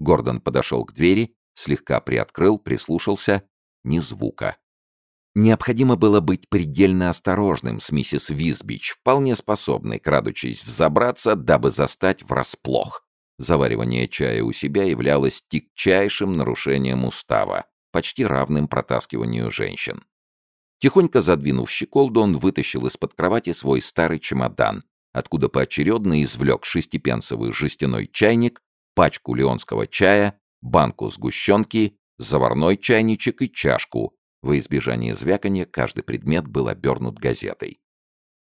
Гордон подошел к двери, слегка приоткрыл, прислушался. Ни звука. Необходимо было быть предельно осторожным с миссис Визбич, вполне способной, крадучись, взобраться, дабы застать врасплох. Заваривание чая у себя являлось тягчайшим нарушением устава, почти равным протаскиванию женщин. Тихонько задвинув щеколду, он вытащил из-под кровати свой старый чемодан, откуда поочередно извлек шестипенсовый жестяной чайник, пачку леонского чая, банку сгущенки, заварной чайничек и чашку. Во избежание звяканья каждый предмет был обернут газетой.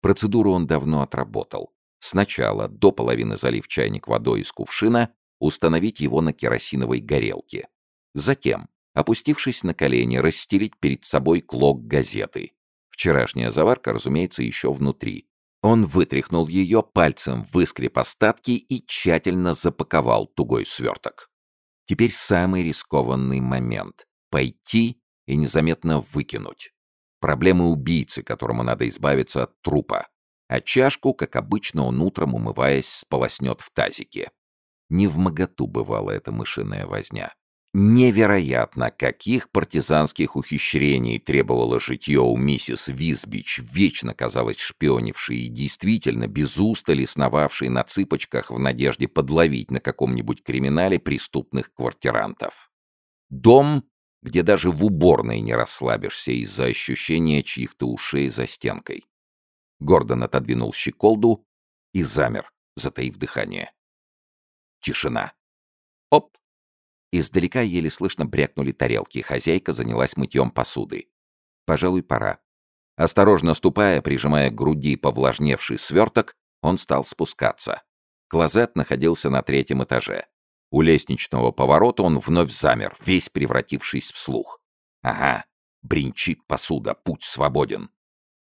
Процедуру он давно отработал. Сначала, до половины залив чайник водой из кувшина, установить его на керосиновой горелке. Затем, опустившись на колени, расстелить перед собой клок газеты. Вчерашняя заварка, разумеется, еще внутри. Он вытряхнул ее, пальцем выскреб остатки и тщательно запаковал тугой сверток. Теперь самый рискованный момент — пойти и незаметно выкинуть. Проблемы убийцы, которому надо избавиться от трупа а чашку, как обычно, он утром, умываясь, сполоснет в тазике. Не в моготу бывала эта мышиная возня. Невероятно, каких партизанских ухищрений требовало житье у миссис Визбич, вечно, казалось, шпионившей и действительно без устали сновавшей на цыпочках в надежде подловить на каком-нибудь криминале преступных квартирантов. Дом, где даже в уборной не расслабишься из-за ощущения чьих-то ушей за стенкой. Гордон отодвинул щеколду и замер, затаив дыхание. Тишина. Оп! Издалека еле слышно брякнули тарелки, хозяйка занялась мытьем посуды. Пожалуй, пора. Осторожно ступая, прижимая к груди повлажневший сверток, он стал спускаться. Клозет находился на третьем этаже. У лестничного поворота он вновь замер, весь превратившись в слух. Ага, бринчит посуда, путь свободен.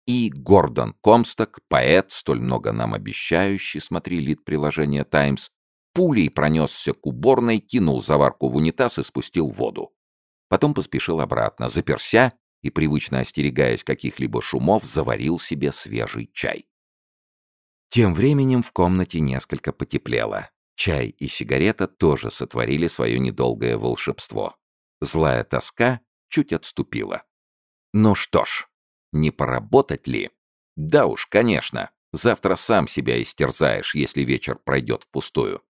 И Гордон Комсток, поэт, столь много нам обещающий, смотри лид приложения «Таймс», пулей пронесся к уборной, кинул заварку в унитаз и спустил воду. Потом поспешил обратно, заперся и, привычно остерегаясь каких-либо шумов, заварил себе свежий чай. Тем временем в комнате несколько потеплело. Чай и сигарета тоже сотворили свое недолгое волшебство. Злая тоска чуть отступила. Ну что ж, не поработать ли? Да уж, конечно. Завтра сам себя истерзаешь, если вечер пройдет впустую.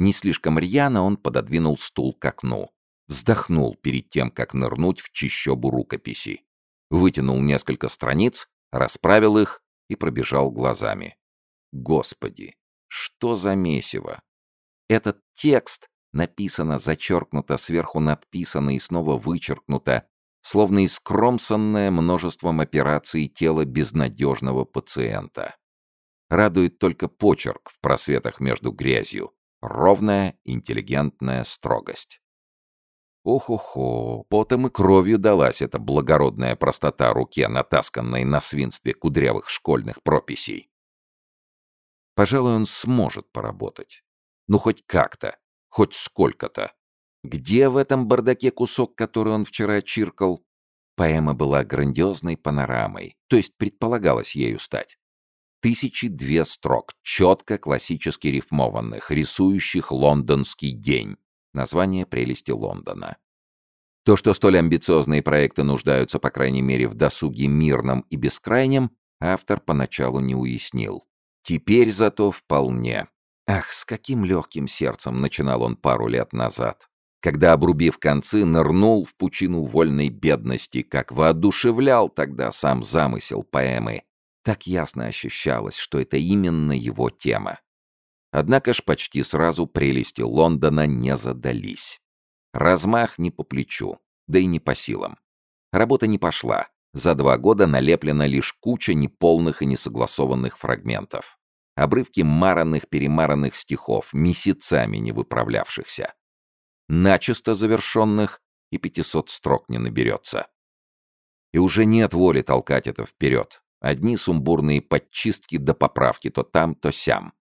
Не слишком рьяно он пододвинул стул к окну. Вздохнул перед тем, как нырнуть в чищобу рукописи. Вытянул несколько страниц, расправил их и пробежал глазами. Господи, что за месиво! Этот текст написано, зачеркнуто, сверху надписано и снова вычеркнуто, словно искромсанное множеством операций тело безнадежного пациента. Радует только почерк в просветах между грязью, ровная, интеллигентная строгость. Ох-охо, потом и кровью далась эта благородная простота руке, натасканной на свинстве кудрявых школьных прописей. Пожалуй, он сможет поработать. Ну, хоть как-то, хоть сколько-то. Где в этом бардаке кусок, который он вчера чиркал? Поэма была грандиозной панорамой, то есть предполагалось ею стать. Тысячи две строк, четко классически рифмованных, рисующих лондонский день. Название прелести Лондона. То, что столь амбициозные проекты нуждаются, по крайней мере, в досуге мирном и бескрайнем, автор поначалу не уяснил. Теперь зато вполне. Ах, с каким легким сердцем начинал он пару лет назад когда, обрубив концы, нырнул в пучину вольной бедности, как воодушевлял тогда сам замысел поэмы. Так ясно ощущалось, что это именно его тема. Однако ж почти сразу прелести Лондона не задались. Размах не по плечу, да и не по силам. Работа не пошла. За два года налеплена лишь куча неполных и несогласованных фрагментов. Обрывки маранных-перемаранных стихов, месяцами не выправлявшихся начисто завершенных и 500 строк не наберется. И уже нет воли толкать это вперед. Одни сумбурные подчистки до поправки то там, то сям.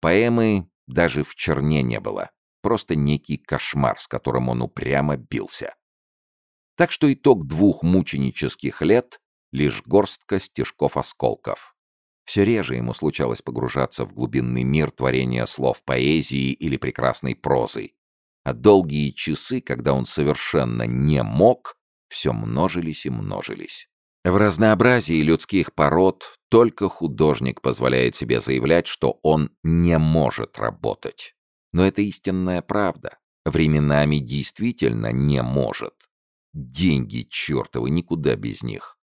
Поэмы даже в черне не было. Просто некий кошмар, с которым он упрямо бился. Так что итог двух мученических лет — лишь горстка стежков-осколков. Все реже ему случалось погружаться в глубинный мир творения слов поэзии или прекрасной прозы, а долгие часы, когда он совершенно не мог, все множились и множились. В разнообразии людских пород только художник позволяет себе заявлять, что он не может работать. Но это истинная правда. Временами действительно не может. Деньги чертовы, никуда без них.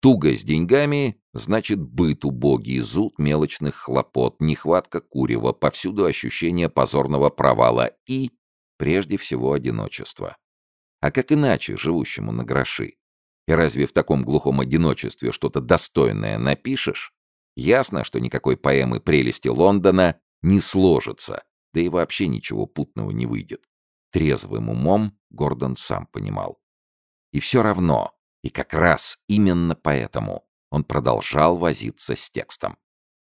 Туго с деньгами, значит, быт убогий, зуд мелочных хлопот, нехватка курева, повсюду ощущение позорного провала и, прежде всего, одиночество. А как иначе живущему на гроши? И разве в таком глухом одиночестве что-то достойное напишешь? Ясно, что никакой поэмы «Прелести Лондона» не сложится, да и вообще ничего путного не выйдет. Трезвым умом Гордон сам понимал. И все равно, и как раз именно поэтому он продолжал возиться с текстом.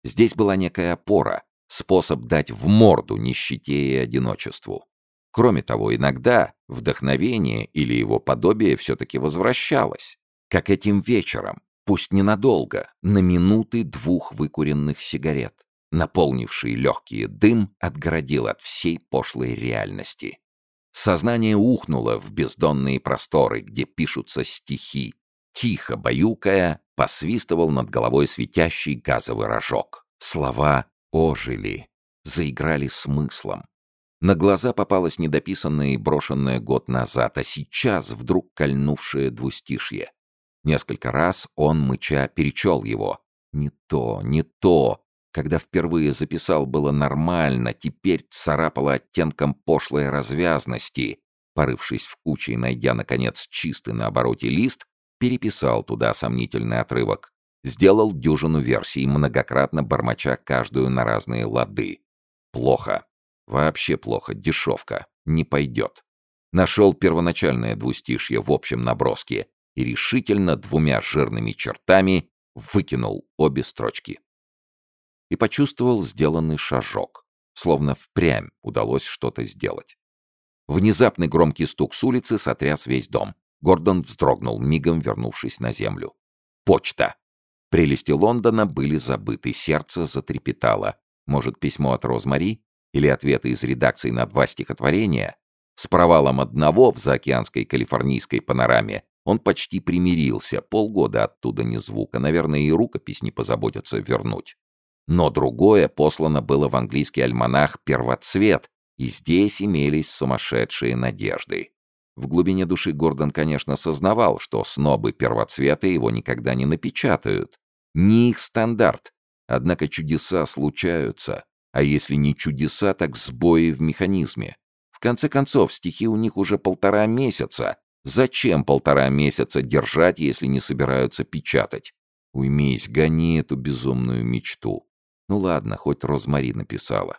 Здесь была некая опора, способ дать в морду нищете и одиночеству. Кроме того, иногда вдохновение или его подобие все-таки возвращалось. Как этим вечером, пусть ненадолго, на минуты двух выкуренных сигарет. Наполнивший легкий дым отгородил от всей пошлой реальности. Сознание ухнуло в бездонные просторы, где пишутся стихи. Тихо баюкая, посвистывал над головой светящий газовый рожок. Слова ожили, заиграли смыслом. На глаза попалось недописанное и брошенное год назад, а сейчас вдруг кольнувшее двустишье. Несколько раз он, мыча, перечел его. Не то, не то. Когда впервые записал, было нормально, теперь царапало оттенком пошлой развязности. Порывшись в куче и найдя, наконец, чистый на обороте лист, переписал туда сомнительный отрывок. Сделал дюжину версий, многократно бормоча каждую на разные лады. Плохо. Вообще плохо, дешевка. Не пойдет. Нашел первоначальное двустишье в общем наброске и решительно двумя жирными чертами выкинул обе строчки. И почувствовал сделанный шажок, словно впрямь удалось что-то сделать. Внезапный громкий стук с улицы сотряс весь дом. Гордон вздрогнул, мигом вернувшись на землю. Почта! Прелести Лондона были забыты, сердце затрепетало. Может, письмо от Розмари? Или ответы из редакции на два стихотворения, с провалом одного в заокеанской калифорнийской панораме он почти примирился, полгода оттуда ни звука, наверное, и рукопись не позаботятся вернуть. Но другое послано было в английский альманах «Первоцвет», и здесь имелись сумасшедшие надежды. В глубине души Гордон, конечно, сознавал, что снобы первоцвета его никогда не напечатают. Не их стандарт. Однако чудеса случаются. А если не чудеса, так сбои в механизме. В конце концов, стихи у них уже полтора месяца. Зачем полтора месяца держать, если не собираются печатать? Уймись, гони эту безумную мечту. Ну ладно, хоть Розмари написала.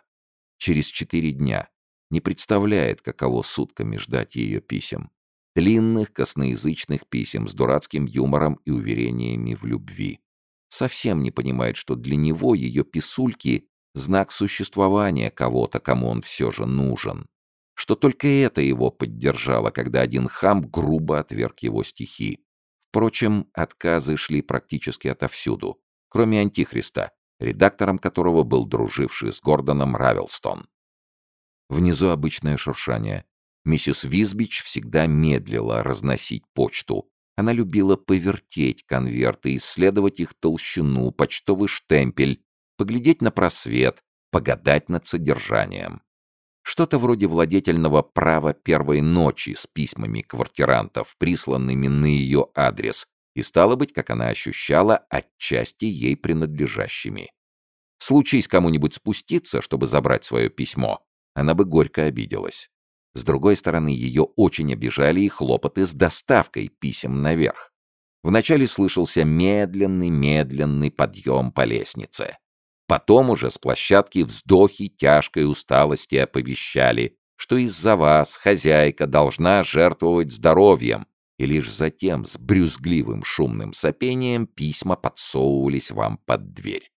Через четыре дня. Не представляет, каково сутками ждать ее писем. Длинных косноязычных писем с дурацким юмором и уверениями в любви. Совсем не понимает, что для него ее писульки знак существования кого-то, кому он все же нужен. Что только это его поддержало, когда один хам грубо отверг его стихи. Впрочем, отказы шли практически отовсюду, кроме Антихриста, редактором которого был друживший с Гордоном Равелстон. Внизу обычное шуршание. Миссис Визбич всегда медлила разносить почту. Она любила повертеть конверты, исследовать их толщину, почтовый штемпель, поглядеть на просвет, погадать над содержанием. Что-то вроде владетельного права первой ночи с письмами квартирантов, присланными на ее адрес, и, стало быть, как она ощущала, отчасти ей принадлежащими. Случись кому-нибудь спуститься, чтобы забрать свое письмо, она бы горько обиделась. С другой стороны, ее очень обижали и хлопоты с доставкой писем наверх. Вначале слышался медленный-медленный подъем по лестнице. Потом уже с площадки вздохи тяжкой усталости оповещали, что из-за вас хозяйка должна жертвовать здоровьем, и лишь затем с брюзгливым шумным сопением письма подсовывались вам под дверь.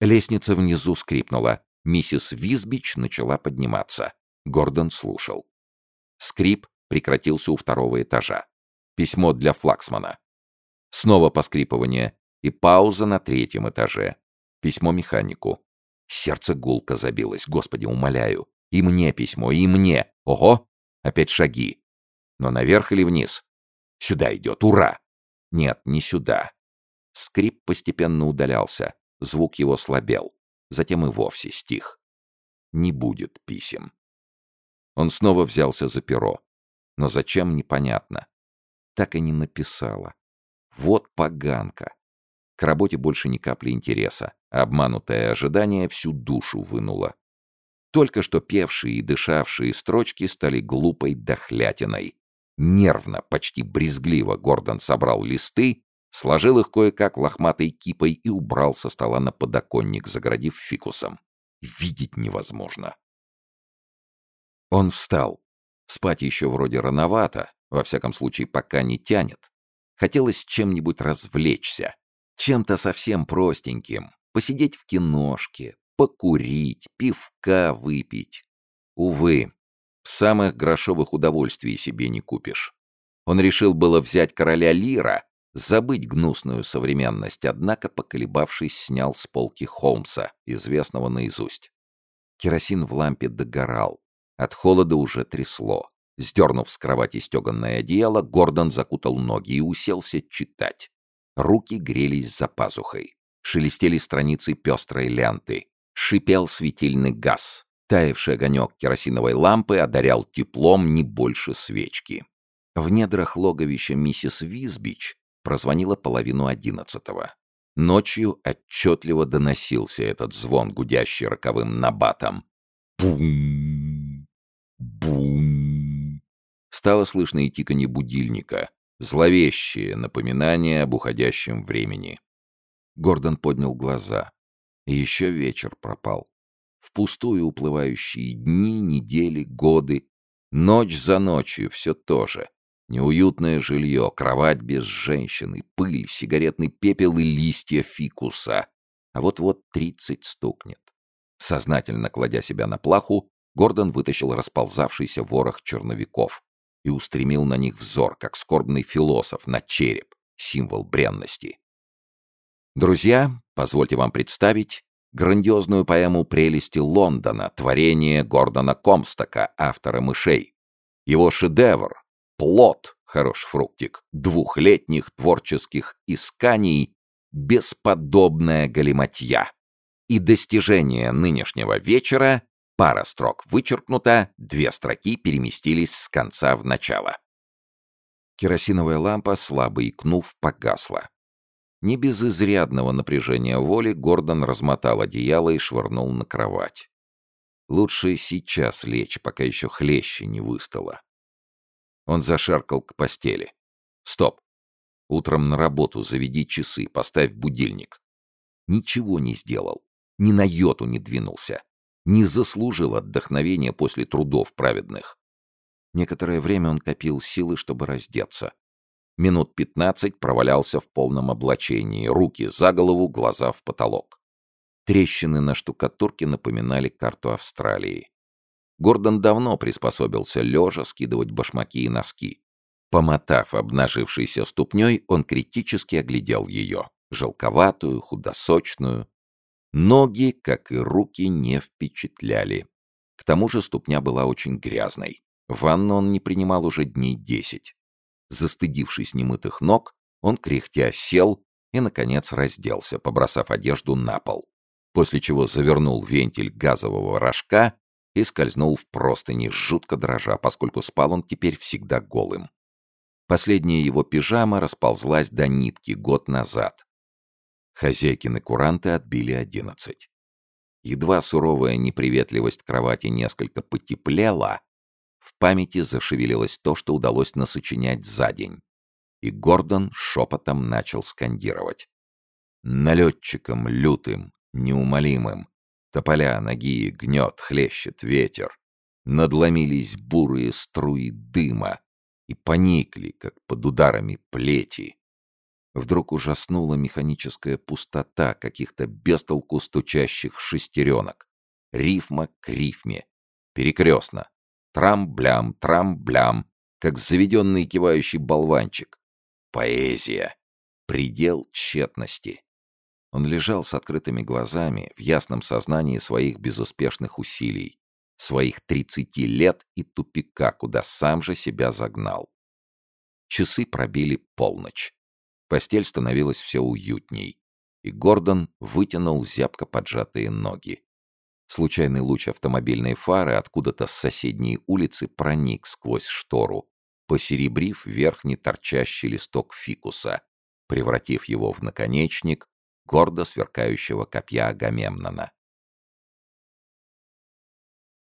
Лестница внизу скрипнула. Миссис Визбич начала подниматься. Гордон слушал. Скрип прекратился у второго этажа. Письмо для Флаксмана. Снова поскрипывание, и пауза на третьем этаже. Письмо механику. Сердце гулко забилось. Господи, умоляю. И мне письмо, и мне. Ого! Опять шаги. Но наверх или вниз? Сюда идет, ура! Нет, не сюда. Скрип постепенно удалялся, звук его слабел. Затем и вовсе стих. Не будет писем. Он снова взялся за перо. Но зачем, непонятно. Так и не написала. Вот поганка. К работе больше ни капли интереса, обманутое ожидание всю душу вынуло. Только что певшие и дышавшие строчки стали глупой дохлятиной. Нервно, почти брезгливо Гордон собрал листы, сложил их кое-как лохматой кипой и убрал со стола на подоконник, загородив фикусом. Видеть невозможно. Он встал. Спать еще вроде рановато, во всяком случае пока не тянет. Хотелось чем-нибудь развлечься, чем-то совсем простеньким, посидеть в киношке, покурить, пивка выпить. Увы, самых грошовых удовольствий себе не купишь. Он решил было взять короля Лира, забыть гнусную современность, однако, поколебавшись, снял с полки Холмса, известного наизусть. Керосин в лампе догорал. От холода уже трясло. Сдернув с кровати стеганное одеяло, Гордон закутал ноги и уселся читать. Руки грелись за пазухой. Шелестели страницы пестрой ленты. Шипел светильный газ. Таявший огонек керосиновой лампы одарял теплом не больше свечки. В недрах логовища миссис Визбич прозвонила половину одиннадцатого. Ночью отчетливо доносился этот звон, гудящий роковым набатом. Бум! Бум! Стало слышно и тиканье будильника, зловещее напоминание об уходящем времени. Гордон поднял глаза. Еще вечер пропал. Впустую уплывающие дни, недели, годы. Ночь за ночью все то же. Неуютное жилье, кровать без женщины, пыль, сигаретный пепел и листья фикуса. А вот-вот тридцать стукнет. Сознательно кладя себя на плаху, Гордон вытащил расползавшийся ворох черновиков и устремил на них взор, как скорбный философ на череп, символ бренности. Друзья, позвольте вам представить грандиозную поэму «Прелести Лондона», творение Гордона Комстока, автора «Мышей». Его шедевр — плод, хорош фруктик, двухлетних творческих исканий, бесподобная галиматья. И достижение нынешнего вечера — пара строк вычеркнута, две строки переместились с конца в начало. Керосиновая лампа, слабо икнув, погасла. Не без изрядного напряжения воли Гордон размотал одеяло и швырнул на кровать. Лучше сейчас лечь, пока еще хлеще не выстало. Он зашаркал к постели. «Стоп! Утром на работу заведи часы, поставь будильник». Ничего не сделал. Ни на йоту не двинулся. Не заслужил отдохновения после трудов праведных. Некоторое время он копил силы, чтобы раздеться. Минут пятнадцать провалялся в полном облачении, руки за голову, глаза в потолок. Трещины на штукатурке напоминали карту Австралии. Гордон давно приспособился лежа скидывать башмаки и носки. Помотав обнажившейся ступней, он критически оглядел ее, желковатую, худосочную. Ноги, как и руки, не впечатляли. К тому же ступня была очень грязной. Ванну он не принимал уже дней десять. Застыдившись немытых ног, он кряхтя сел и, наконец, разделся, побросав одежду на пол, после чего завернул вентиль газового рожка и скользнул в простыни, жутко дрожа, поскольку спал он теперь всегда голым. Последняя его пижама расползлась до нитки год назад. Хозяйкины куранты отбили одиннадцать. Едва суровая неприветливость кровати несколько потеплела, в памяти зашевелилось то, что удалось насочинять за день. И Гордон шепотом начал скандировать. Налетчиком лютым, неумолимым, тополя ноги гнет, хлещет ветер. Надломились бурые струи дыма и поникли, как под ударами плети. Вдруг ужаснула механическая пустота каких-то бестолку стучащих шестеренок. Рифма к рифме. Перекрестно. Трам-блям, трам-блям, как заведенный кивающий болванчик. Поэзия. Предел тщетности. Он лежал с открытыми глазами, в ясном сознании своих безуспешных усилий. своих 30 лет и тупика, куда сам же себя загнал. Часы пробили полночь. Постель становилась все уютней, и Гордон вытянул зябко поджатые ноги. Случайный луч автомобильной фары откуда-то с соседней улицы проник сквозь штору, посеребрив верхний торчащий листок фикуса, превратив его в наконечник гордо сверкающего копья Агамемнона.